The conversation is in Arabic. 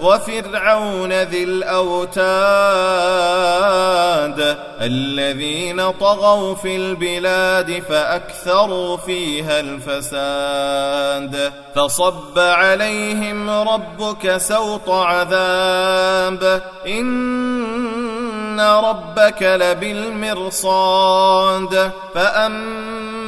وفرعون ذي الأوتاد الذين طغوا في البلاد فأكثروا فيها الفساد. فصب عليهم ربك سوط عذاب. إن ربك لبالمرصاد. فأما